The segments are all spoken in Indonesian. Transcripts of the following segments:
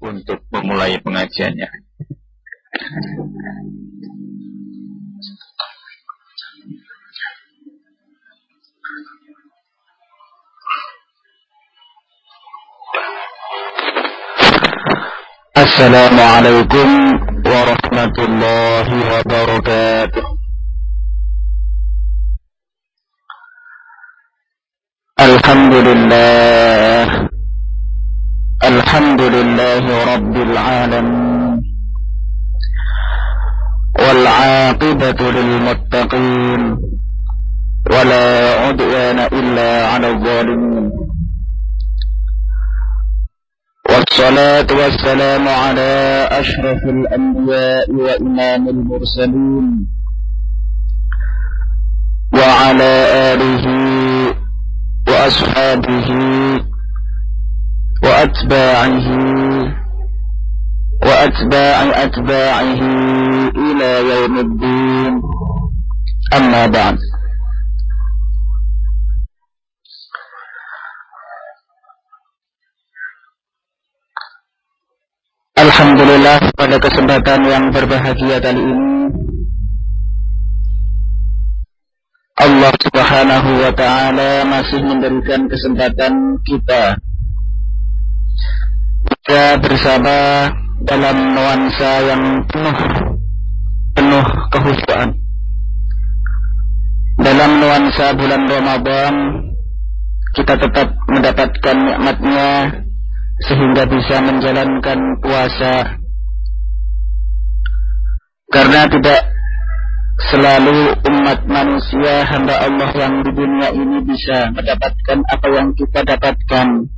untuk memulai pengajiannya. Assalamualaikum warahmatullahi wabarakatuh. Alhamdulillah الحمد لله رب العالمين والعاقبة للمتقين ولا عدوان إلا على الظالمين والصلاة والسلام على أشرف الأنبياء وإمام المرسلين وعلى آله وأصحابه وأتباعه وأتباع أتباعه إلى يوم الدين أما بعد Alhamdulillah pada kesempatan yang berbahagia kali ini Allah Subhanahu wa taala masih memberikan kesempatan kita kita bersama dalam nuansa yang penuh penuh kehusuan. Dalam nuansa bulan Ramadan kita tetap mendapatkan nikmatnya sehingga bisa menjalankan puasa. Karena tidak selalu umat manusia hamba Allah yang di dunia ini bisa mendapatkan apa yang kita dapatkan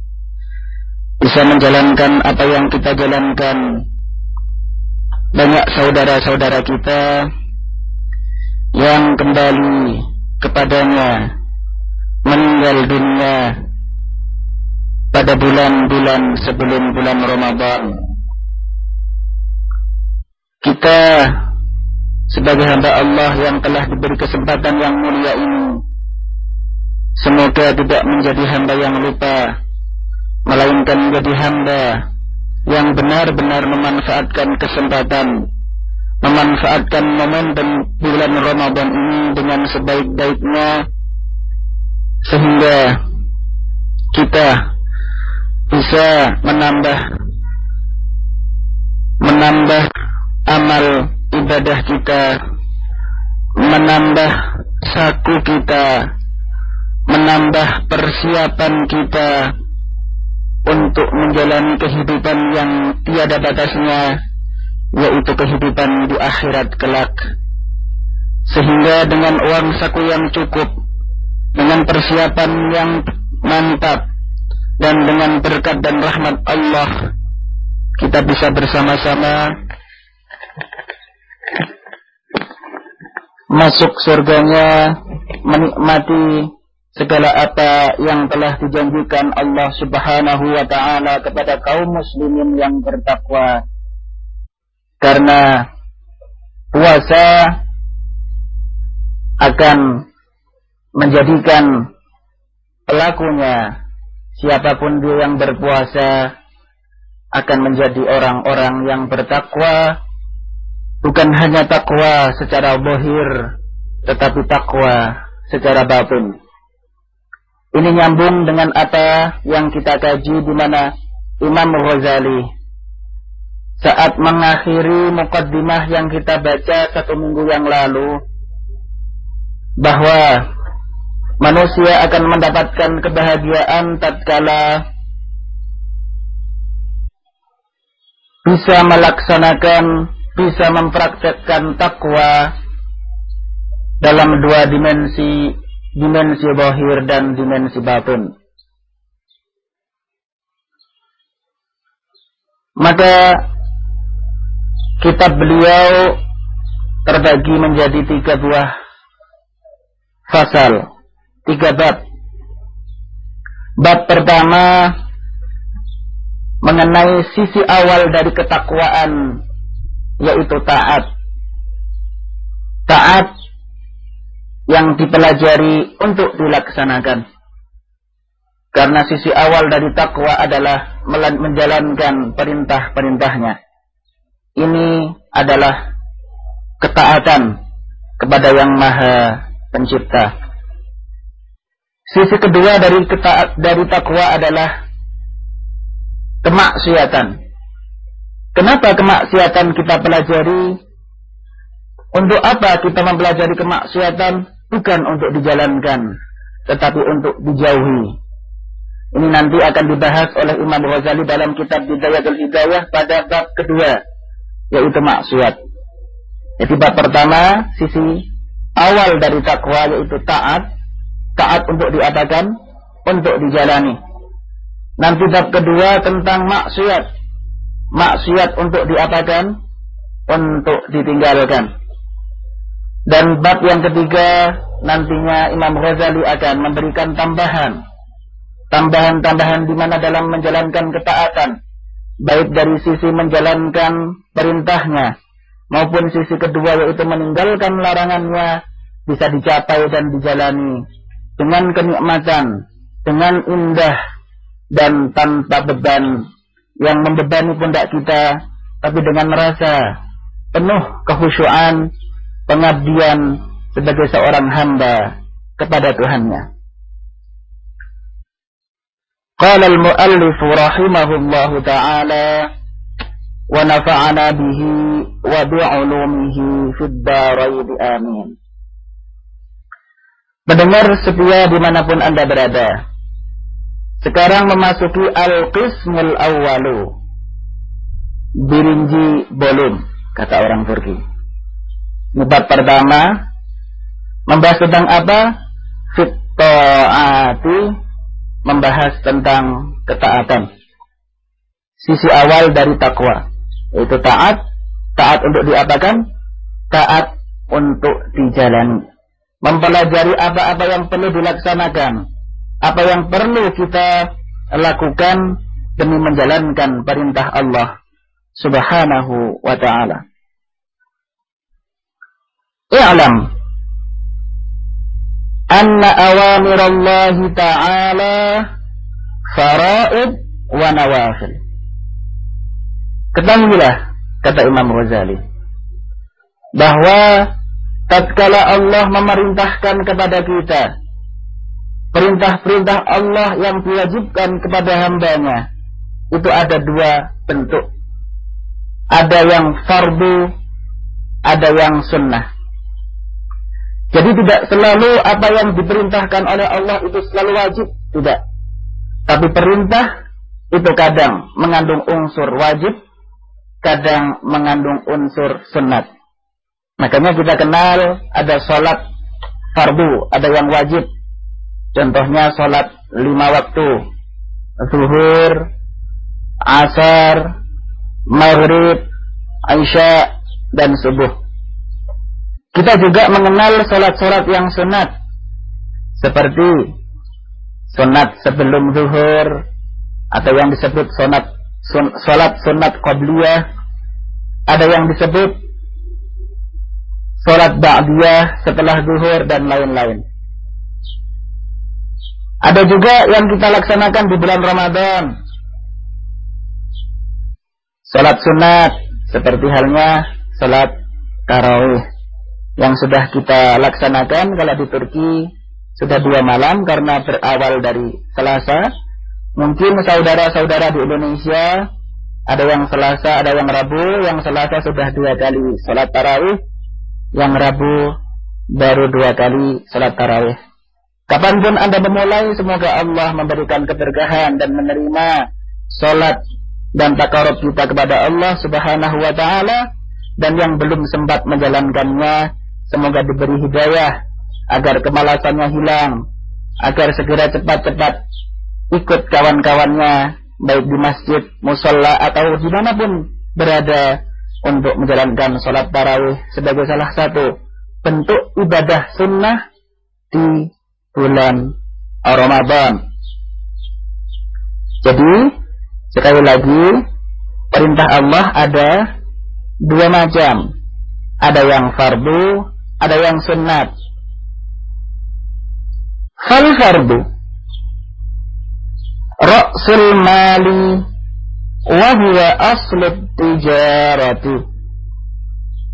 bisa menjalankan apa yang kita jalankan. Banyak saudara-saudara kita yang kembali kepadanya meninggal dunia pada bulan-bulan sebelum bulan Ramadan. Kita sebagai hamba Allah yang telah diberi kesempatan yang mulia ini semoga tidak menjadi hamba yang lupa melainkan menjadi hamba yang benar-benar memanfaatkan kesempatan memanfaatkan momentum bulan Ramadan ini dengan sebaik-baiknya sehingga kita bisa menambah menambah amal ibadah kita menambah saku kita menambah persiapan kita untuk menjalani kehidupan yang tiada batasnya yaitu kehidupan di akhirat kelak. Sehingga dengan uang saku yang cukup dengan persiapan yang mantap dan dengan berkat dan rahmat Allah kita bisa bersama-sama masuk surganya menikmati segala apa yang telah dijanjikan Allah Subhanahu wa taala kepada kaum muslimin yang bertakwa. Karena puasa akan menjadikan pelakunya siapa pun dia yang berpuasa akan menjadi orang-orang yang bertakwa bukan hanya takwa secara bohir tetapi takwa secara batin. Ini nyambung dengan apa yang kita kaji di mana Imam Ghazali saat mengakhiri mukaddimah yang kita baca satu minggu yang lalu bahwa manusia akan mendapatkan kebahagiaan tatkala bisa melaksanakan, bisa mempraktekkan takwa dalam dua dimensi dimensi bahir dan dimensi batin. Maka kitab beliau terbagi menjadi tiga buah fasal, tiga bab. Bab pertama mengenai sisi awal dari ketakwaan, yaitu taat. Taat yang dipelajari untuk dilaksanakan. Karena sisi awal dari takwa adalah menjalankan perintah-perintahnya. Ini adalah ketaatan kepada yang maha pencipta. Sisi kedua dari ketaat dari takwa adalah kemaksiatan. Kenapa kemaksiatan kita pelajari? Untuk apa kita mempelajari kemaksiatan? Bukan untuk dijalankan, tetapi untuk dijauhi. Ini nanti akan dibahas oleh Imam Ghazali dalam kitab Bidayatul Hidayah pada bab kedua, yaitu maksiat. Jadi bab pertama, sisi awal dari takwa yaitu taat, taat untuk diapakan, untuk dijalani. Nanti bab kedua tentang maksiat, maksiat untuk diapakan, untuk ditinggalkan. Dan bab yang ketiga nantinya Imam Ghazali akan memberikan tambahan. Tambahan-tambahan di mana dalam menjalankan ketaatan, baik dari sisi menjalankan perintahnya maupun sisi kedua yaitu meninggalkan larangannya bisa dicapai dan dijalani dengan kenikmatan, dengan indah dan tanpa beban yang membebani pundak kita, tapi dengan rasa penuh kehusuan, pengabdian sebagai seorang hamba kepada Tuhannya. Qala al-muallif rahimahullahu ta'ala wa nafa'ana bihi wa bi'ulumihi fid darain amin. Mendengar setia di mana pun Anda berada. Sekarang memasuki al-qismul awwalu. Birinji bolum, kata orang Turki. Bab pertama, membahas tentang apa? Fitto'ati membahas tentang ketaatan. Sisi awal dari takwa, yaitu taat, taat untuk diapakan? Taat untuk dijalani. Mempelajari apa-apa yang perlu dilaksanakan, apa yang perlu kita lakukan demi menjalankan perintah Allah Subhanahu wa taala. Anna awamir Allah Ta'ala faraid wa nawafil. Ketahuilah, kata Imam Ghazali, bahwa tatkala Allah memerintahkan kepada kita perintah-perintah Allah yang diwajibkan kepada hambanya itu ada dua bentuk. Ada yang fardu, ada yang sunnah. Jadi tidak selalu apa yang diperintahkan oleh Allah itu selalu wajib, tidak. Tapi perintah itu kadang mengandung unsur wajib, kadang mengandung unsur sunat. Makanya kita kenal ada sholat fardu, ada yang wajib. Contohnya sholat lima waktu. Zuhur, asar, maghrib, Aisyah, dan subuh. Kita juga mengenal sholat-sholat yang sunat. Seperti sunat sebelum zuhur. Atau yang disebut sunat, sun, sholat sunat qabliyah. Ada yang disebut sholat ba'diyah setelah zuhur dan lain-lain. Ada juga yang kita laksanakan di bulan Ramadan. Sholat sunat seperti halnya sholat tarawih yang sudah kita laksanakan kalau di Turki sudah dua malam karena berawal dari Selasa. Mungkin saudara-saudara di Indonesia ada yang Selasa, ada yang Rabu, yang Selasa sudah dua kali sholat tarawih, yang Rabu baru dua kali sholat tarawih. Kapan pun Anda memulai, semoga Allah memberikan keberkahan dan menerima sholat dan takarub kita kepada Allah subhanahu wa ta'ala dan yang belum sempat menjalankannya Semoga diberi hidayah agar kemalasannya hilang, agar segera cepat-cepat ikut kawan-kawannya baik di masjid, musola atau di mana pun berada untuk menjalankan sholat tarawih sebagai salah satu bentuk ibadah sunnah di bulan Ramadan. Jadi sekali lagi perintah Allah ada dua macam. Ada yang fardu, ada yang sunat. Fal fardu. Ra'sul mali wa huwa aslu tijarati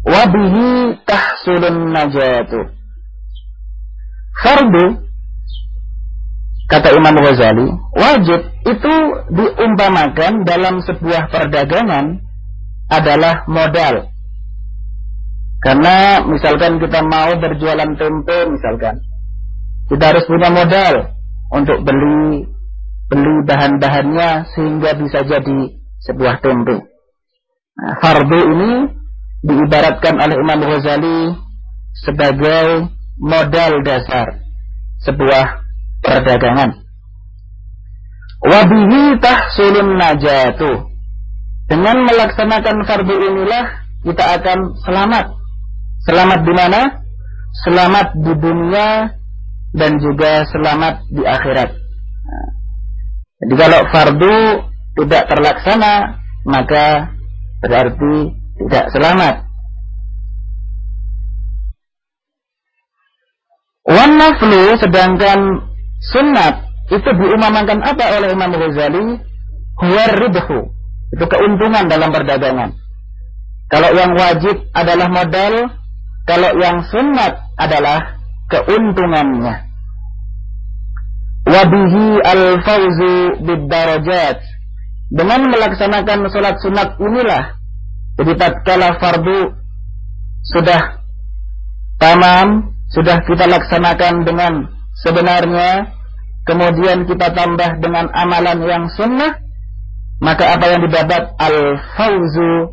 wa bihi tahsulun najatu. Fardu kata Imam Ghazali wajib itu diumpamakan dalam sebuah perdagangan adalah modal karena misalkan kita mau berjualan tempe misalkan kita harus punya modal untuk beli beli bahan-bahannya sehingga bisa jadi sebuah tempe. Nah, fardu ini diibaratkan oleh Imam Ghazali sebagai modal dasar sebuah perdagangan. Wabihi tahsulun najatu. Dengan melaksanakan fardu inilah kita akan selamat. Selamat di mana? Selamat di dunia dan juga selamat di akhirat. Jadi kalau fardu tidak terlaksana, maka berarti tidak selamat. Wan naflu sedangkan sunat itu diumamakan apa oleh Imam Ghazali? Huwa ribhu. Itu keuntungan dalam perdagangan. Kalau yang wajib adalah modal, kalau yang sunat adalah keuntungannya wabihi al-fawzu bid-darajat. Dengan melaksanakan sholat sunat inilah, jadi tatkala fardu sudah tamam, sudah kita laksanakan dengan sebenarnya, kemudian kita tambah dengan amalan yang sunnah, maka apa yang didapat al-fawzu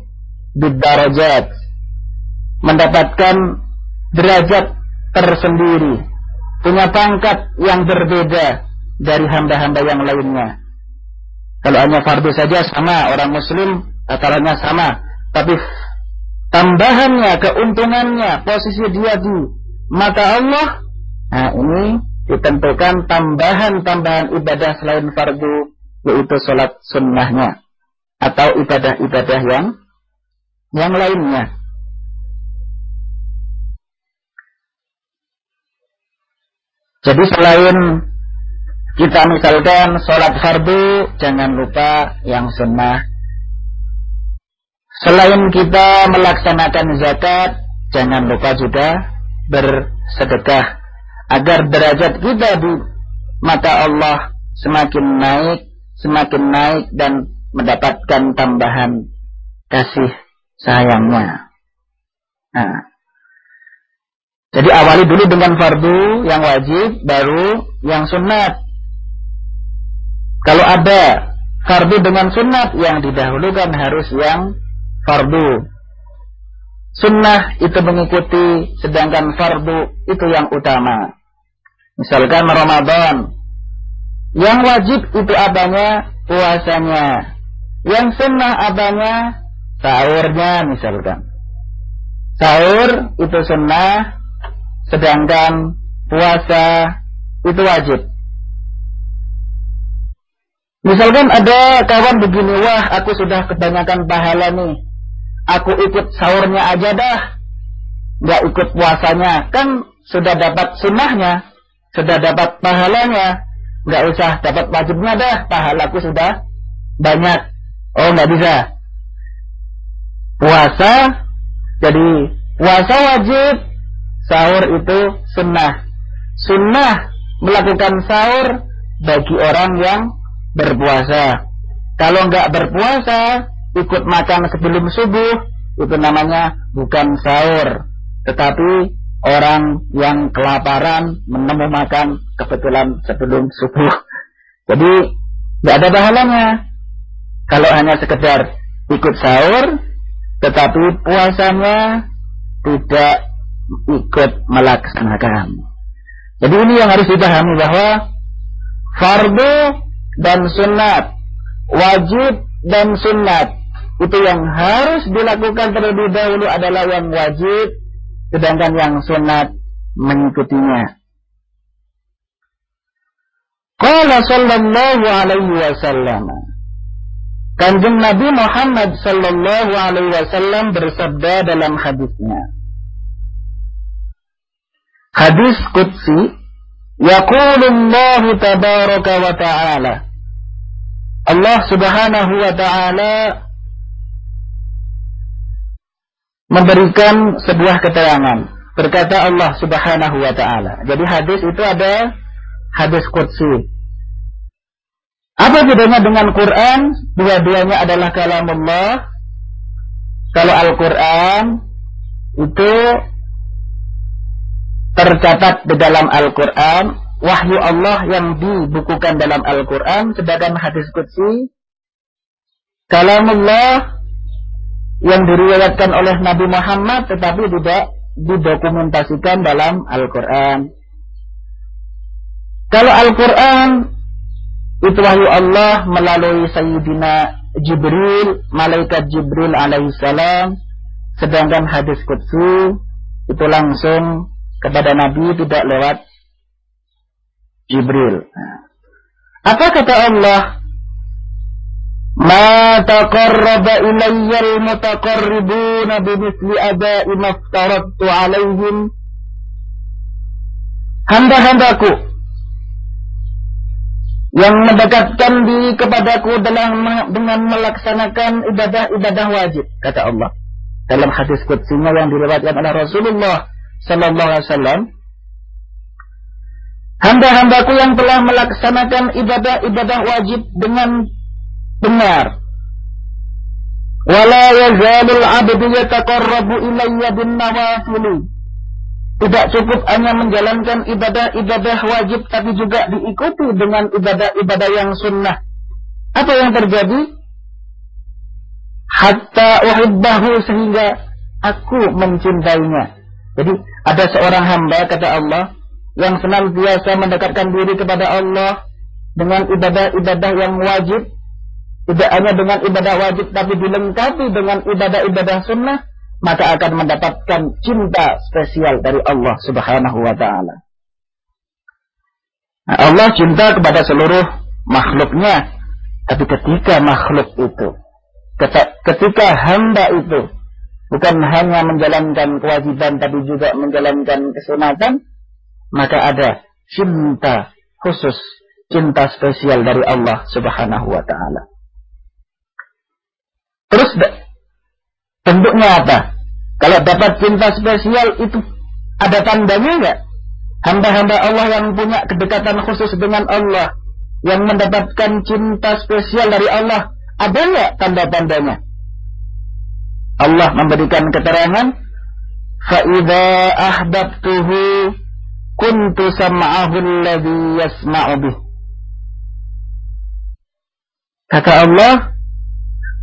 bid-darajat. Mendapatkan derajat tersendiri, punya pangkat yang berbeda dari hamba-hamba yang lainnya. Kalau hanya fardu saja sama, orang muslim tatarannya sama. Tapi tambahannya, keuntungannya, posisi dia di mata Allah, nah ini ditentukan tambahan-tambahan ibadah selain fardu, yaitu sholat sunnahnya. Atau ibadah-ibadah yang yang lainnya. Jadi selain kita misalkan sholat fardu, jangan lupa yang sunnah. Selain kita melaksanakan zakat, jangan lupa juga bersedekah. Agar derajat kita di mata Allah semakin naik, semakin naik dan mendapatkan tambahan kasih sayangnya. Nah, jadi awali dulu dengan fardu yang wajib, baru yang sunat. Kalau ada fardu dengan sunat, yang didahulukan harus yang fardu. Sunnah itu mengikuti, sedangkan fardu itu yang utama. Misalkan Ramadan. Yang wajib itu adanya puasanya. Yang sunnah adanya sahurnya misalkan. Sahur itu sunnah, Sedangkan puasa itu wajib. Misalkan ada kawan begini, wah aku sudah kebanyakan pahala nih. Aku ikut sahurnya aja dah. Gak ikut puasanya. Kan sudah dapat sunnahnya. Sudah dapat pahalanya. Gak usah dapat wajibnya dah. Pahalaku sudah banyak. Oh gak bisa. Puasa. Jadi puasa wajib sahur itu sunnah. Sunnah melakukan sahur bagi orang yang berpuasa. Kalau nggak berpuasa, ikut makan sebelum subuh, itu namanya bukan sahur. Tetapi orang yang kelaparan menemu makan kebetulan sebelum subuh. Jadi nggak ada pahalanya. Kalau hanya sekedar ikut sahur, tetapi puasanya tidak ikut melaksanakan. Jadi ini yang harus dipahami bahwa fardu dan sunat, wajib dan sunat itu yang harus dilakukan terlebih dahulu adalah yang wajib, sedangkan yang sunat mengikutinya. Qala sallallahu alaihi wasallam Kanjeng Nabi Muhammad sallallahu alaihi wasallam bersabda dalam hadisnya Hadis Qudsi Yaqulullahu tabaraka wa ta'ala Allah Subhanahu wa taala memberikan sebuah keterangan. Berkata Allah Subhanahu wa taala. Jadi hadis itu ada hadis qudsi. Apa bedanya dengan Quran? Dua-duanya adalah kalamullah. Kalau Al-Quran itu tercatat di dalam Al-Quran, wahyu Allah yang dibukukan dalam Al-Quran, sedangkan hadis Qudsi, kalamullah yang diriwayatkan oleh Nabi Muhammad tetapi tidak didokumentasikan dalam Al-Quran. Kalau Al-Quran itu wahyu Allah melalui Sayyidina Jibril, malaikat Jibril alaihissalam, sedangkan hadis Qudsi itu langsung kepada Nabi tidak lewat Jibril. Apa kata Allah? Ma taqarraba ilayya al-mutaqarribuna bimithli ada'i maftaradtu alaihim Hamba-hambaku yang mendekatkan diri kepadaku dalam dengan melaksanakan ibadah-ibadah wajib kata Allah dalam hadis qudsinya yang diriwayatkan oleh Rasulullah sallallahu alaihi wasallam hamba-hambaku yang telah melaksanakan ibadah-ibadah wajib dengan benar wala yazalul abdu yataqarrabu ilayya bin nawafili tidak cukup hanya menjalankan ibadah-ibadah wajib tapi juga diikuti dengan ibadah-ibadah yang sunnah. Apa yang terjadi? Hatta uhibbahu sehingga aku mencintainya. Jadi ada seorang hamba kata Allah yang senantiasa mendekatkan diri kepada Allah dengan ibadah-ibadah yang wajib tidak hanya dengan ibadah wajib tapi dilengkapi dengan ibadah-ibadah sunnah maka akan mendapatkan cinta spesial dari Allah Subhanahu wa taala. Allah cinta kepada seluruh makhluknya, tapi ketika makhluk itu ketika hamba itu bukan hanya menjalankan kewajiban tapi juga menjalankan kesunatan, maka ada cinta khusus, cinta spesial dari Allah Subhanahu wa taala. Terus Bentuknya apa? Kalau dapat cinta spesial itu ada tandanya enggak? Hamba-hamba Allah yang punya kedekatan khusus dengan Allah, yang mendapatkan cinta spesial dari Allah, ada enggak tanda-tandanya? Allah memberikan keterangan, فَإِذَا أَحْبَبْتُهُ كُنْتُ سَمْعَهُ الَّذِي يَسْمَعُ بِهِ Kata Allah,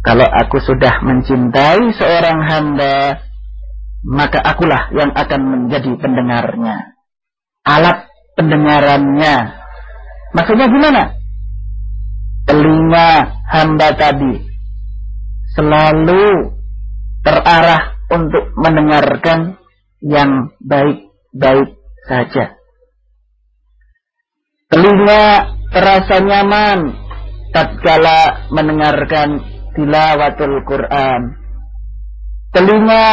kalau aku sudah mencintai seorang hamba, maka akulah yang akan menjadi pendengarnya. Alat pendengarannya. Maksudnya gimana? Telinga hamba tadi selalu terarah untuk mendengarkan yang baik-baik saja. Telinga terasa nyaman tatkala mendengarkan tilawatul Quran. Telinga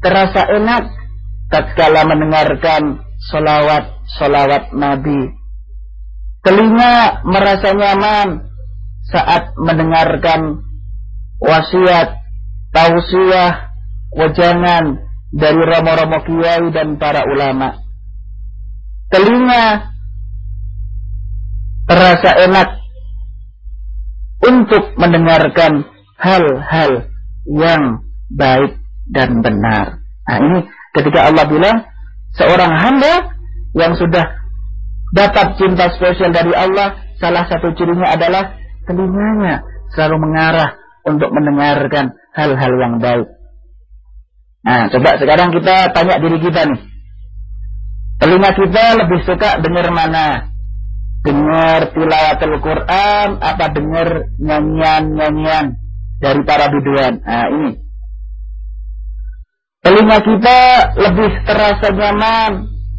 terasa enak tatkala mendengarkan solawat-solawat Nabi. Telinga merasa nyaman saat mendengarkan wasiat, tausiah, wajangan dari romo-romo kiai dan para ulama. Telinga terasa enak untuk mendengarkan hal-hal yang baik dan benar. Nah ini ketika Allah bilang seorang hamba yang sudah dapat cinta spesial dari Allah, salah satu cirinya adalah telinganya selalu mengarah untuk mendengarkan hal-hal yang baik. Nah, coba sekarang kita tanya diri kita nih. Telinga kita lebih suka dengar mana? Dengar tilawatul Quran apa dengar nyanyian-nyanyian? dari para biduan. Nah, ini. Telinga kita lebih terasa nyaman.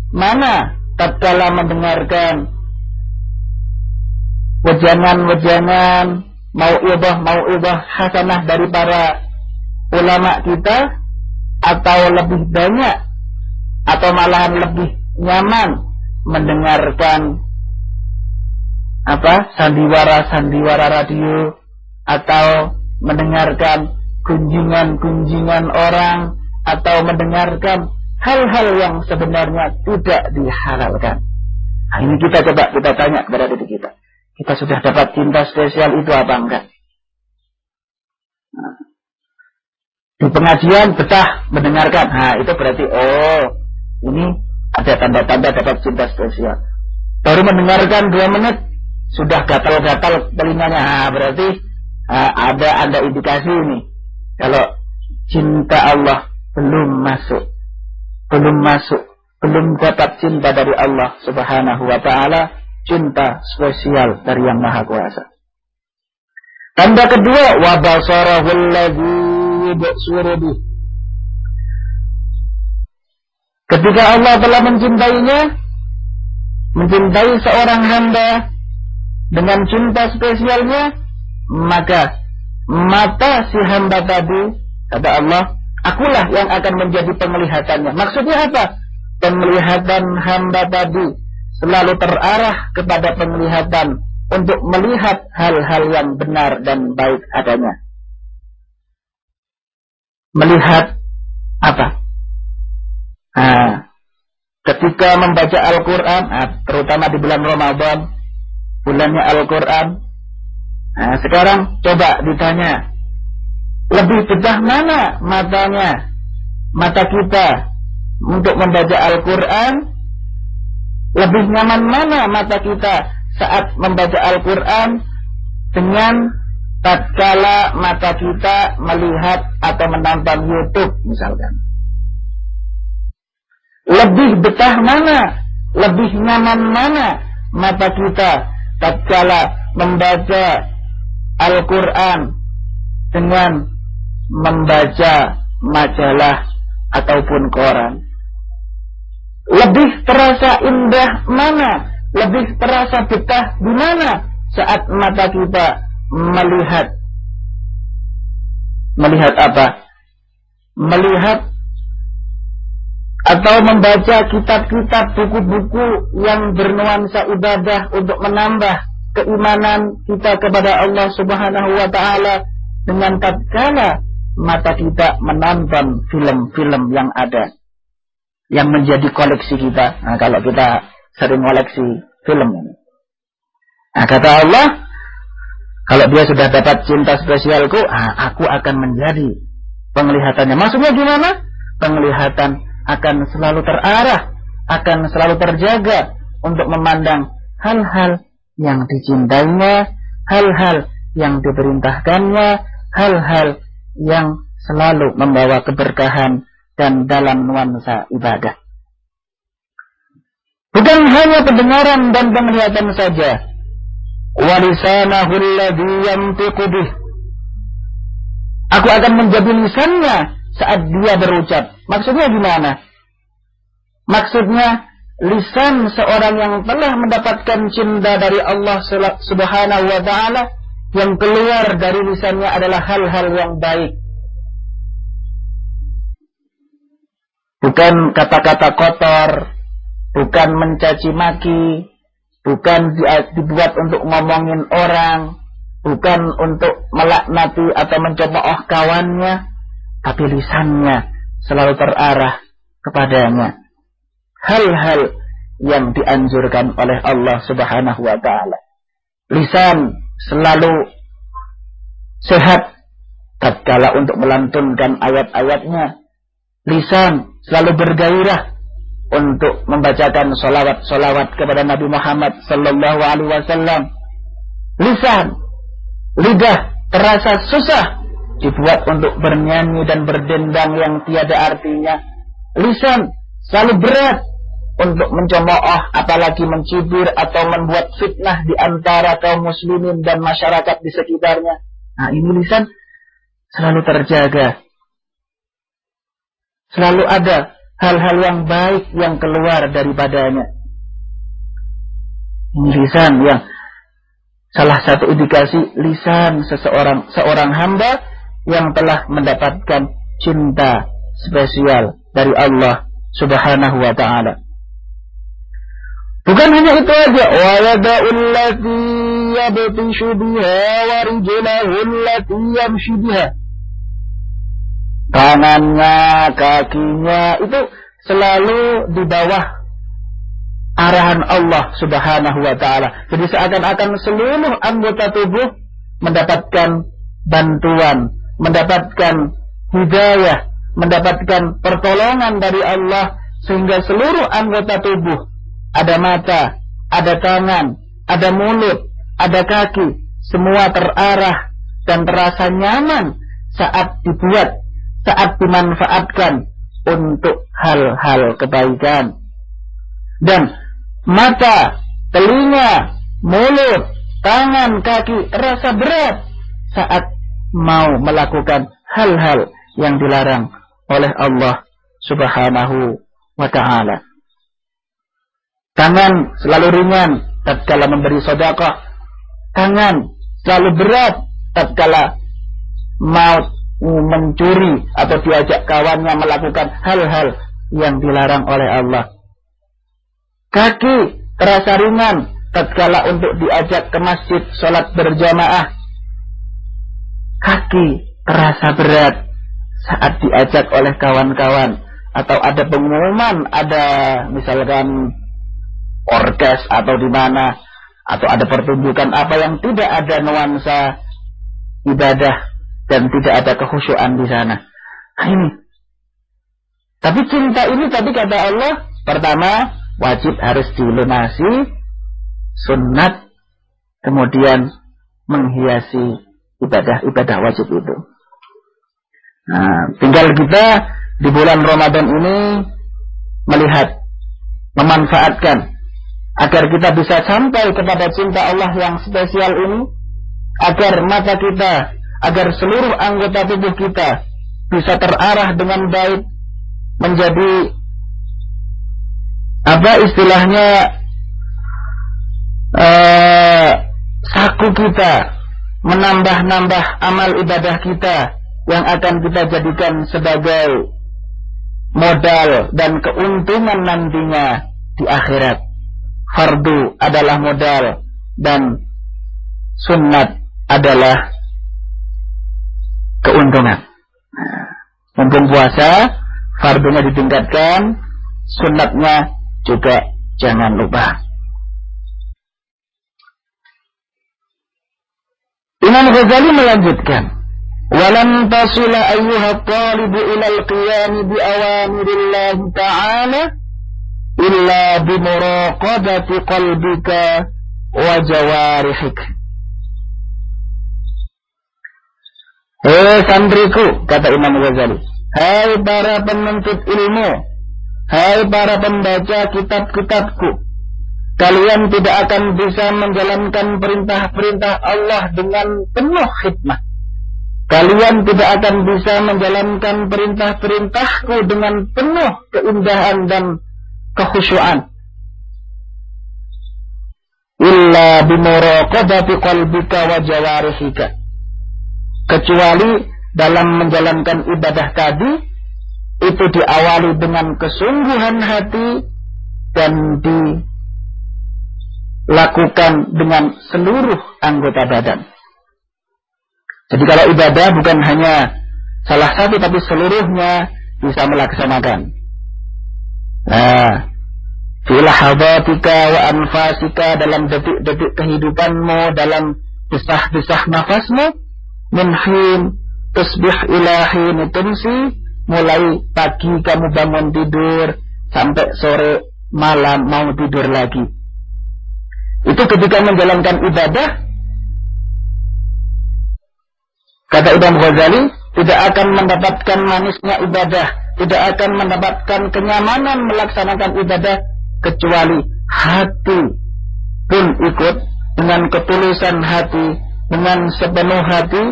Mana tatkala mendengarkan wejangan-wejangan mau ibah mau ibah hasanah dari para ulama kita atau lebih banyak atau malahan lebih nyaman mendengarkan apa sandiwara-sandiwara radio atau mendengarkan kunjungan-kunjungan orang atau mendengarkan hal-hal yang sebenarnya tidak dihalalkan. Nah, ini kita coba kita tanya kepada diri kita. Kita sudah dapat cinta spesial itu apa enggak? Nah, di pengajian betah mendengarkan. Nah, itu berarti oh, ini ada tanda-tanda dapat cinta spesial. Baru mendengarkan dua menit sudah gatal-gatal telinganya. Nah, berarti nah, ada ada indikasi ini. Kalau cinta Allah belum masuk, belum masuk, belum dapat cinta dari Allah Subhanahu wa taala, cinta spesial dari Yang Maha Kuasa. Tanda kedua, wa basarahu alladhi Ketika Allah telah mencintainya, mencintai seorang hamba dengan cinta spesialnya, maka mata si hamba tadi, kata Allah, akulah yang akan menjadi penglihatannya. Maksudnya apa? Penglihatan hamba tadi selalu terarah kepada penglihatan untuk melihat hal-hal yang benar dan baik adanya. Melihat apa? Nah, ketika membaca Al-Quran, terutama di bulan Ramadan, bulannya Al-Quran, nah, sekarang coba ditanya, lebih betah mana matanya, mata kita untuk membaca Al-Quran, lebih nyaman mana mata kita saat membaca Al-Quran dengan tatkala mata kita melihat atau menonton YouTube misalkan. Lebih betah mana? Lebih nyaman mana mata kita tatkala membaca Al-Quran dengan membaca majalah ataupun koran. Lebih terasa indah mana? Lebih terasa betah di mana saat mata kita melihat melihat apa? Melihat atau membaca kitab-kitab buku-buku yang bernuansa ibadah untuk menambah keimanan kita kepada Allah Subhanahu wa taala dengan tatkala mata kita menonton film-film yang ada yang menjadi koleksi kita. Nah, kalau kita sering koleksi film ini. Nah, kata Allah, kalau dia sudah dapat cinta spesialku, nah, aku akan menjadi penglihatannya. Maksudnya gimana? Penglihatan akan selalu terarah, akan selalu terjaga untuk memandang hal-hal yang dicintainya, hal-hal yang diperintahkannya, hal-hal yang selalu membawa keberkahan dan dalam nuansa ibadah. Bukan hanya pendengaran dan penglihatan saja. Walisanahu alladhi yantiqu Aku akan menjadi lisannya saat dia berucap. Maksudnya gimana? Maksudnya lisan seorang yang telah mendapatkan cinta dari Allah Subhanahu wa taala yang keluar dari lisannya adalah hal-hal yang baik. Bukan kata-kata kotor, bukan mencaci maki, bukan dibuat untuk ngomongin orang, bukan untuk melaknati atau mencemooh kawannya, tapi lisannya selalu terarah kepadanya. Hal-hal yang dianjurkan oleh Allah Subhanahu wa taala. Lisan selalu sehat tatkala untuk melantunkan ayat-ayatnya. Lisan selalu bergairah untuk membacakan solawat-solawat kepada Nabi Muhammad sallallahu alaihi wasallam. Lisan, lidah terasa susah dibuat untuk bernyanyi dan berdendang yang tiada artinya. Lisan selalu berat untuk mencemooh apalagi mencibir atau membuat fitnah di antara kaum muslimin dan masyarakat di sekitarnya. Nah, ini lisan selalu terjaga. Selalu ada hal-hal yang baik yang keluar daripadanya. Lisan yang salah satu indikasi lisan seseorang seorang hamba yang telah mendapatkan cinta spesial dari Allah Subhanahu wa taala. Bukan hanya itu aja. Wa yada'ul lati yabtishu biha wa rijlahu allati yamshi biha. Tangannya, kakinya itu selalu di bawah arahan Allah Subhanahu wa taala. Jadi seakan-akan seluruh anggota tubuh mendapatkan bantuan, mendapatkan hidayah, mendapatkan pertolongan dari Allah sehingga seluruh anggota tubuh ada mata, ada tangan, ada mulut, ada kaki, semua terarah dan terasa nyaman saat dibuat, saat dimanfaatkan untuk hal-hal kebaikan. Dan mata, telinga, mulut, tangan, kaki terasa berat saat mau melakukan hal-hal yang dilarang oleh Allah Subhanahu wa taala. Tangan selalu ringan tatkala memberi sedekah. Tangan selalu berat tatkala mau mencuri atau diajak kawannya melakukan hal-hal yang dilarang oleh Allah. Kaki terasa ringan tatkala untuk diajak ke masjid sholat berjamaah. Kaki terasa berat saat diajak oleh kawan-kawan atau ada pengumuman, ada misalkan orkes atau di mana atau ada pertunjukan apa yang tidak ada nuansa ibadah dan tidak ada kehusuan di sana. Nah, ini. Tapi cinta ini tadi kata Allah, pertama wajib harus dilunasi, sunat, kemudian menghiasi ibadah-ibadah wajib itu. Nah, tinggal kita di bulan Ramadan ini melihat, memanfaatkan agar kita bisa sampai kepada cinta Allah yang spesial ini agar mata kita agar seluruh anggota tubuh kita bisa terarah dengan baik menjadi apa istilahnya uh, saku kita menambah-nambah amal ibadah kita yang akan kita jadikan sebagai modal dan keuntungan nantinya di akhirat. Fardu adalah modal dan sunnat adalah keuntungan. Mumpung puasa, fardunya ditingkatkan, sunnatnya juga jangan lupa. Imam Ghazali melanjutkan, "Walam tasila ayyuha talibu ila al-qiyam bi awamirillah ta'ala illa bimuraqabati qalbika wa jawarihik. Hei santriku, kata Imam Ghazali. Hai para penuntut ilmu, hai para pembaca kitab-kitabku, kalian tidak akan bisa menjalankan perintah-perintah Allah dengan penuh hikmah. Kalian tidak akan bisa menjalankan perintah-perintahku dengan penuh keindahan dan kekhusyuan illa bimuraqabati qalbika wa jawarihika kecuali dalam menjalankan ibadah tadi itu diawali dengan kesungguhan hati dan dilakukan dengan seluruh anggota badan. Jadi kalau ibadah bukan hanya salah satu tapi seluruhnya bisa melaksanakan. Nah, filahadatika wa anfasika dalam detik-detik kehidupanmu, dalam desah-desah nafasmu, min hin tasbih ilahin tumsi, mulai pagi kamu bangun tidur, sampai sore malam mau tidur lagi. Itu ketika menjalankan ibadah, kata Imam Ghazali, tidak akan mendapatkan manisnya ibadah, tidak akan mendapatkan kenyamanan melaksanakan ibadah kecuali hati pun ikut dengan ketulusan hati, dengan sepenuh hati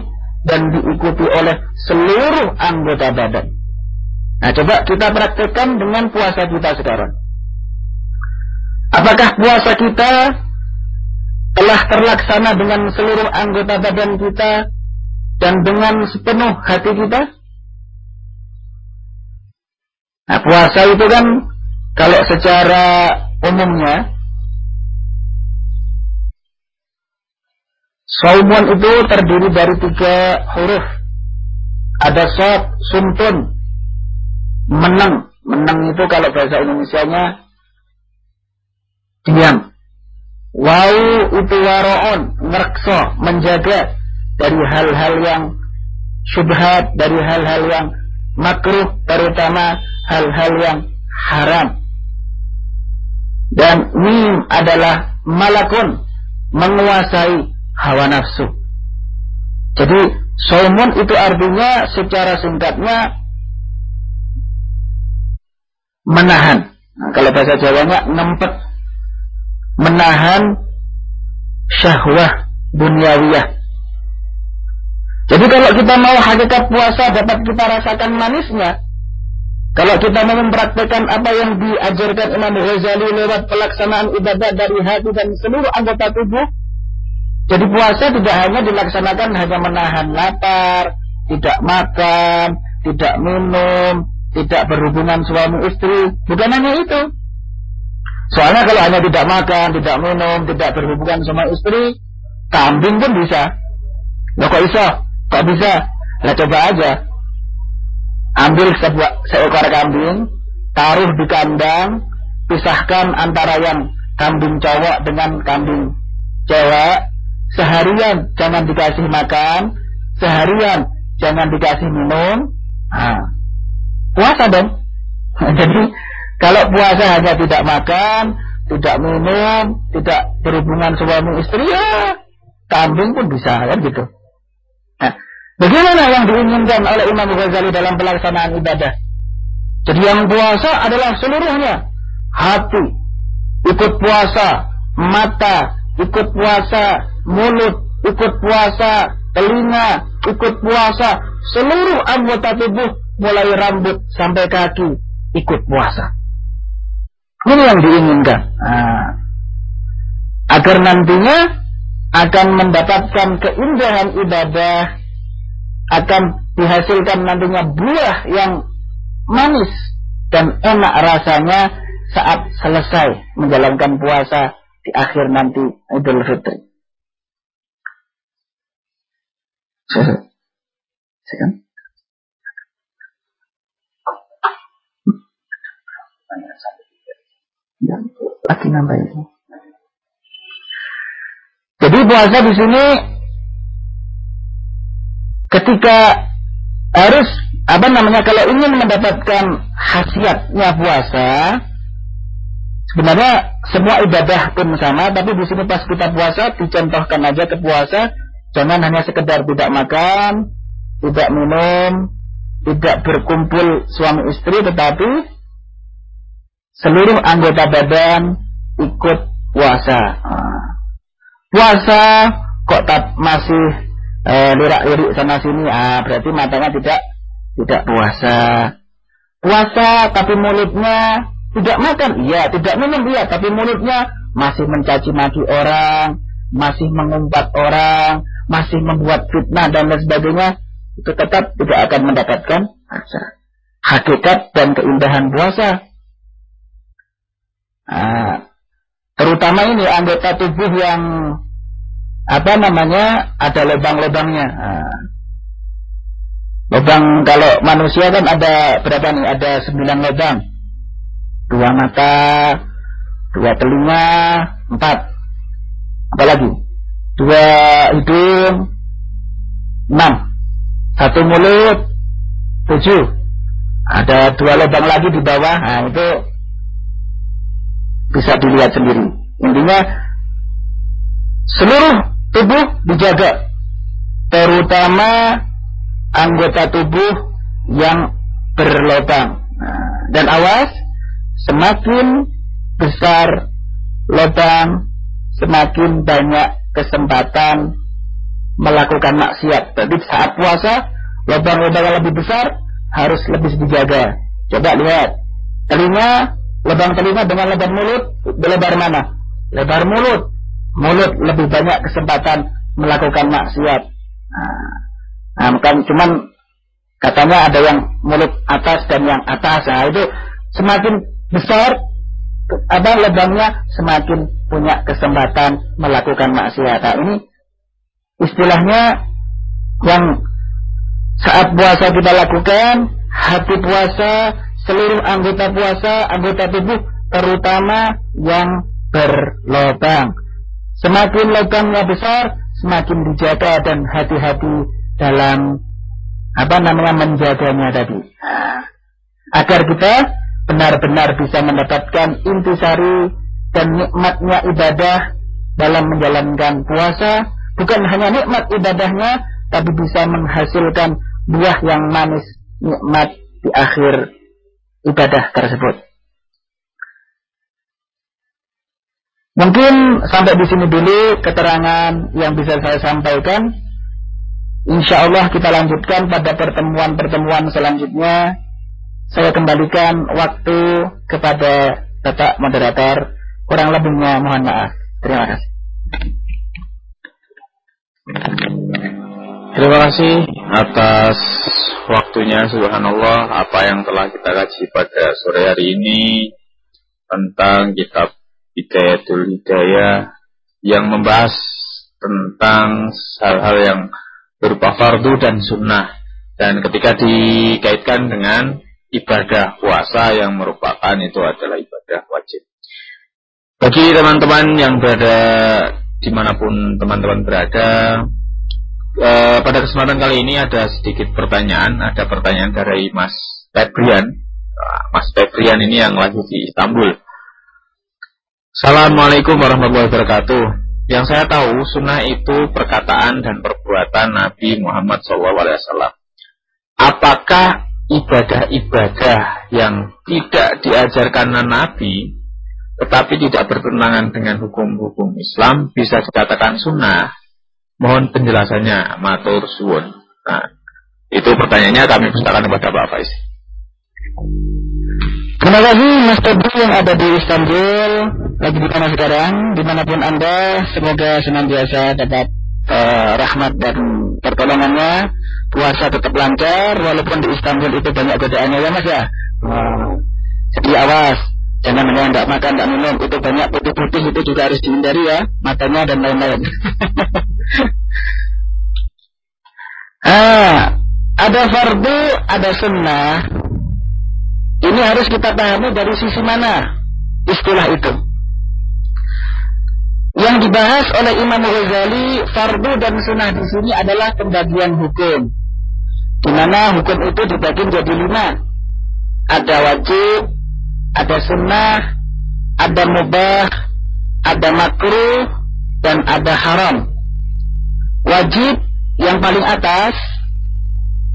dan diikuti oleh seluruh anggota badan. Nah, coba kita praktekkan dengan puasa kita sekarang. Apakah puasa kita telah terlaksana dengan seluruh anggota badan kita dan dengan sepenuh hati kita? Nah, puasa itu kan kalau secara umumnya Saumun itu terdiri dari tiga huruf. Ada sod, sumpun, menang. Menang itu kalau bahasa Indonesia-nya diam. Wau itu waroon, ngerkso, menjaga dari hal-hal yang syubhat, dari hal-hal yang makruh, terutama hal-hal yang haram. Dan mim adalah malakun, menguasai hawa nafsu. Jadi, somun itu artinya secara singkatnya menahan. Nah, kalau bahasa Jawanya nempet menahan syahwah duniawiyah. Jadi kalau kita mau hakikat puasa dapat kita rasakan manisnya. Kalau kita mau mempraktekkan apa yang diajarkan Imam Ghazali lewat pelaksanaan ibadah dari hati dan seluruh anggota tubuh, jadi puasa tidak hanya dilaksanakan hanya menahan lapar, tidak makan, tidak minum, tidak berhubungan suami istri. Bukan hanya itu. Soalnya kalau hanya tidak makan, tidak minum, tidak berhubungan sama istri, kambing pun bisa. Loh kok bisa? Kok bisa? Lah coba aja. Ambil sebuah, seekor kambing, taruh di kandang, pisahkan antara yang kambing cowok dengan kambing cewek, seharian jangan dikasih makan, seharian jangan dikasih minum. Nah, puasa dong. Jadi kalau puasa hanya tidak makan, tidak minum, tidak berhubungan suami istri ya kambing pun bisa kan gitu. Nah, bagaimana yang diinginkan oleh Imam Ghazali dalam pelaksanaan ibadah? Jadi yang puasa adalah seluruhnya hati ikut puasa, mata ikut puasa, mulut ikut puasa, telinga ikut puasa, seluruh anggota tubuh mulai rambut sampai kaki ikut puasa. Ini yang diinginkan. Nah, agar nantinya akan mendapatkan keindahan ibadah, akan dihasilkan nantinya buah yang manis dan enak rasanya saat selesai menjalankan puasa di akhir nanti Idul Fitri. Sekarang? Ya, lagi nambah itu. Jadi puasa di sini ketika harus apa namanya kalau ingin mendapatkan khasiatnya puasa sebenarnya semua ibadah pun sama tapi di sini pas kita puasa dicontohkan aja ke puasa jangan hanya sekedar tidak makan tidak minum tidak berkumpul suami istri tetapi seluruh anggota badan ikut puasa. Puasa kok tak masih eh, lirak-lirik sana sini, ah berarti matanya tidak tidak puasa. Puasa tapi mulutnya tidak makan, iya, tidak minum, iya, tapi mulutnya masih mencaci maki orang, masih mengumpat orang, masih membuat fitnah dan lain sebagainya, itu tetap tidak akan mendapatkan hakikat dan keindahan puasa. Nah, terutama ini anggota tubuh yang apa namanya ada lubang-lubangnya. Nah, lubang kalau manusia kan ada berapa nih? Ada sembilan lubang. Dua mata, dua telinga, empat. Apa lagi? Dua hidung, enam. Satu mulut, tujuh. Ada dua lubang lagi di bawah. Nah, itu bisa dilihat sendiri. Intinya seluruh tubuh dijaga, terutama anggota tubuh yang berlubang. Nah, dan awas, semakin besar lubang, semakin banyak kesempatan melakukan maksiat. Jadi saat puasa, lubang-lubang lebih besar harus lebih dijaga. Coba lihat, telinga Lubang telinga dengan lebar mulut, lebar mana? Lebar mulut. Mulut lebih banyak kesempatan melakukan maksiat. Nah, nah bukan cuman katanya ada yang mulut atas dan yang atas. Nah, itu semakin besar apa lubangnya semakin punya kesempatan melakukan maksiat. Nah, ini istilahnya yang saat puasa kita lakukan, hati puasa, seluruh anggota puasa, anggota tubuh, terutama yang berlobang. Semakin lubangnya besar, semakin dijaga dan hati-hati dalam apa namanya menjaganya tadi. Agar kita benar-benar bisa mendapatkan intisari dan nikmatnya ibadah dalam menjalankan puasa, bukan hanya nikmat ibadahnya, tapi bisa menghasilkan buah yang manis, nikmat di akhir ibadah tersebut. Mungkin sampai di sini dulu keterangan yang bisa saya sampaikan. Insya Allah kita lanjutkan pada pertemuan-pertemuan selanjutnya. Saya kembalikan waktu kepada Bapak Moderator. Kurang lebihnya mohon maaf. Terima kasih. Terima kasih atas waktunya subhanallah apa yang telah kita kaji pada sore hari ini tentang kitab Hidayatul Hidayah yang membahas tentang hal-hal yang berupa fardu dan sunnah dan ketika dikaitkan dengan ibadah puasa yang merupakan itu adalah ibadah wajib. Bagi teman-teman yang berada di mana pun teman-teman berada, eh, pada kesempatan kali ini ada sedikit pertanyaan, ada pertanyaan dari Mas Febrian. Mas Febrian ini yang lagi di Istanbul. Assalamualaikum warahmatullahi wabarakatuh. Yang saya tahu sunnah itu perkataan dan perbuatan Nabi Muhammad SAW. Apakah ibadah-ibadah yang tidak diajarkan Nabi, tetapi tidak bertentangan dengan hukum-hukum Islam bisa dikatakan sunnah? Mohon penjelasannya, matur suwun. Nah, itu pertanyaannya kami persilakan kepada Pak Faiz. Terima kasih Mas Tebu yang ada di Istanbul lagi di mana sekarang, di mana pun anda, semoga senantiasa dapat uh, rahmat dan pertolongannya, puasa tetap lancar, walaupun di Istanbul itu banyak godaannya ya mas ya. Uh, jadi awas, jangan hanya tidak makan, tidak minum, itu banyak putih-putih itu juga harus dihindari ya, matanya dan lain-lain. ah, ada fardu, ada sunnah. Ini harus kita pahami dari sisi mana istilah itu. Yang dibahas oleh Imam Ghazali, fardu dan sunnah di sini adalah pembagian hukum. Di mana hukum itu dibagi menjadi lima. Ada wajib, ada sunnah, ada mubah, ada makruh, dan ada haram. Wajib yang paling atas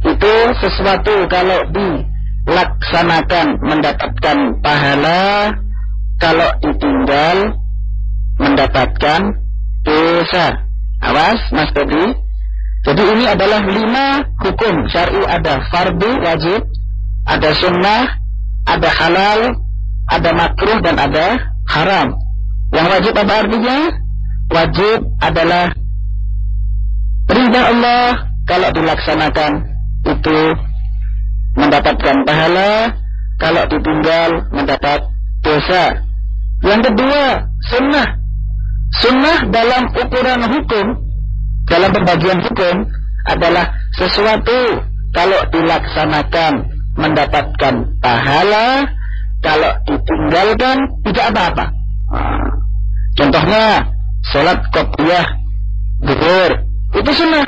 itu sesuatu kalau dilaksanakan mendapatkan pahala, kalau ditinggal mendapatkan dosa. Awas, Mas Teddy. Jadi ini adalah lima hukum syar'i ada fardu wajib, ada sunnah, ada halal, ada makruh dan ada haram. Yang wajib apa artinya? Wajib adalah perintah Allah kalau dilaksanakan itu mendapatkan pahala, kalau ditinggal mendapat dosa. Yang kedua, sunnah Sunnah dalam ukuran hukum, dalam pembagian hukum adalah sesuatu kalau dilaksanakan mendapatkan pahala, kalau ditinggalkan tidak apa-apa. contohnya, sholat kopiah, zuhur, itu sunnah.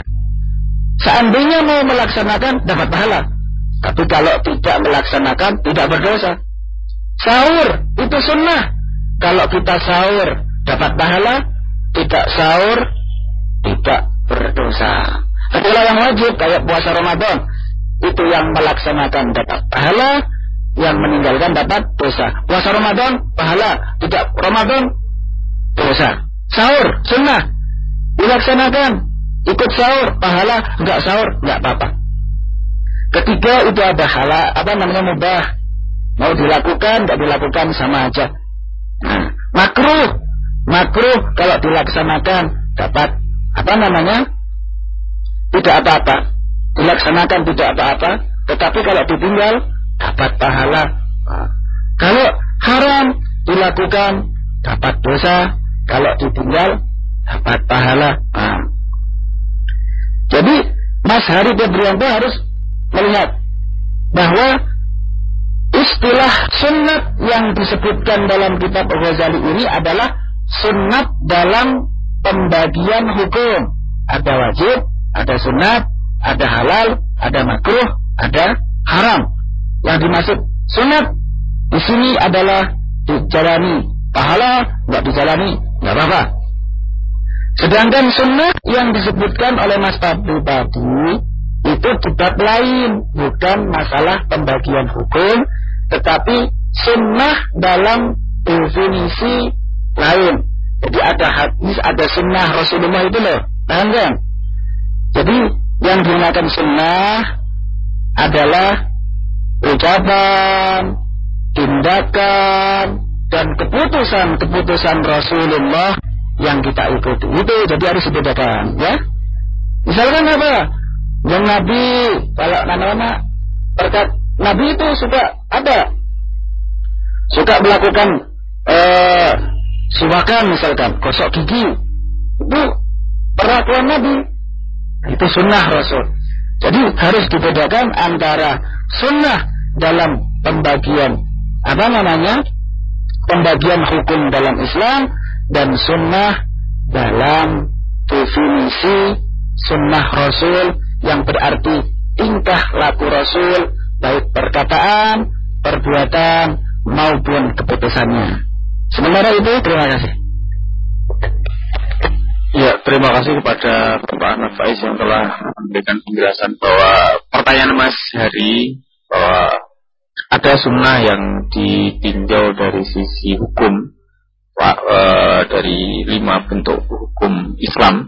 Seandainya mau melaksanakan dapat pahala, tapi kalau tidak melaksanakan tidak berdosa. Sahur itu sunnah. Kalau kita sahur dapat pahala, tidak sahur, tidak berdosa. Tapi yang wajib kayak puasa Ramadan, itu yang melaksanakan dapat pahala, yang meninggalkan dapat dosa. Puasa Ramadan, pahala. Tidak Ramadan, dosa. Sahur, sunnah. Dilaksanakan. Ikut sahur, pahala. Enggak sahur, enggak apa-apa. Ketiga, itu ada halal, apa namanya mubah. Mau dilakukan, enggak dilakukan, sama aja. Makruh, makruh kalau dilaksanakan dapat apa namanya? Tidak apa-apa. Dilaksanakan tidak apa-apa. Tetapi kalau ditinggal dapat pahala. Nah, kalau haram dilakukan dapat dosa. Kalau ditinggal dapat pahala. Nah, Jadi Mas Hari Febrianto harus melihat bahwa istilah sunnat yang disebutkan dalam kitab Ghazali ini adalah sunnat dalam pembagian hukum. Ada wajib, ada sunat, ada halal, ada makruh, ada haram. Yang dimaksud sunat di sini adalah dijalani pahala, nggak dijalani nggak apa-apa. Sedangkan sunnah yang disebutkan oleh Mas Fadli tadi itu bab lain, bukan masalah pembagian hukum, tetapi sunnah dalam definisi lain. Jadi ada hadis, ada sunnah Rasulullah itu loh, paham kan? Jadi yang digunakan sunnah adalah ucapan, tindakan, dan keputusan-keputusan Rasulullah yang kita ikuti. Itu jadi harus dibedakan, ya. Misalkan apa? Yang Nabi, kalau nama-nama berkat Nabi itu suka ada suka melakukan eh, suwakan misalkan, gosok gigi. Itu perlakuan Nabi. Itu sunnah Rasul. Jadi harus dibedakan antara sunnah dalam pembagian apa namanya pembagian hukum dalam Islam dan sunnah dalam definisi sunnah Rasul yang berarti tingkah laku Rasul baik perkataan, perbuatan maupun keputusannya. Sementara itu terima kasih. Ya, terima kasih kepada Bapak Ahmad Faiz yang telah memberikan penjelasan bahwa pertanyaan Mas Hari bahwa ada sunnah yang ditinjau dari sisi hukum Pak, e, dari lima bentuk hukum Islam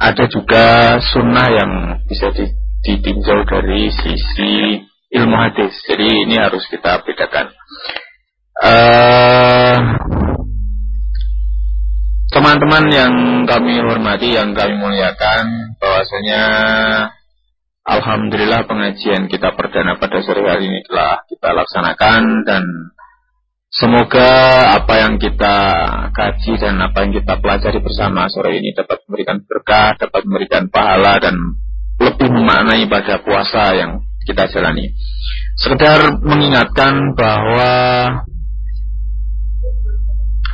ada juga sunnah yang bisa ditinjau dari sisi ilmu hadis. Jadi ini harus kita bedakan. Eh, teman-teman yang kami hormati, yang kami muliakan, bahwasanya Alhamdulillah pengajian kita perdana pada sore hari ini telah kita laksanakan dan semoga apa yang kita kaji dan apa yang kita pelajari bersama sore ini dapat memberikan berkah, dapat memberikan pahala dan lebih memaknai pada puasa yang kita jalani. Sekedar mengingatkan bahwa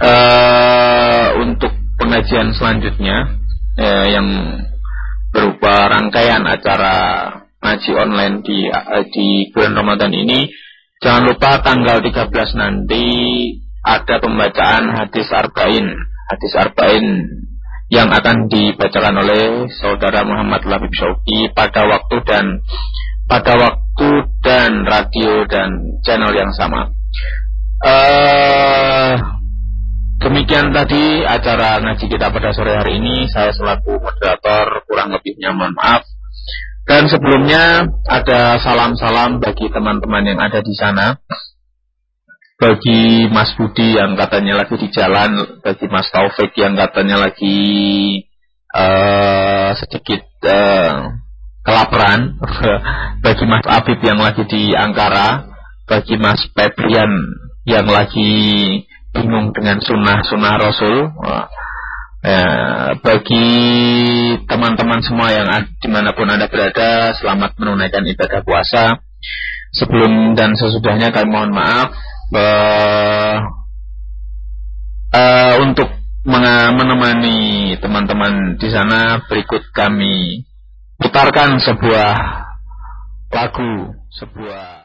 uh, untuk pengajian selanjutnya uh, yang berupa rangkaian acara ngaji online di uh, di bulan Ramadan ini. Jangan lupa tanggal 13 nanti ada pembacaan hadis arba'in, hadis arba'in yang akan dibacakan oleh saudara Muhammad Labib Syauki pada waktu dan pada waktu dan radio dan channel yang sama. Uh, Demikian tadi acara ngaji kita pada sore hari ini. Saya selaku moderator kurang lebihnya mohon maaf. Dan sebelumnya ada salam-salam bagi teman-teman yang ada di sana. Bagi Mas Budi yang katanya lagi di jalan, bagi Mas Taufik yang katanya lagi uh, sedikit uh, kelaparan, bagi Mas Abib yang lagi di Angkara, bagi Mas Petrian yang lagi bingung dengan sunnah-sunnah Rasul. Ya, bagi teman-teman semua yang di mana pun anda berada, selamat menunaikan ibadah puasa. Sebelum dan sesudahnya kami mohon maaf uh, uh, untuk menemani teman-teman di sana. Berikut kami putarkan sebuah lagu, sebuah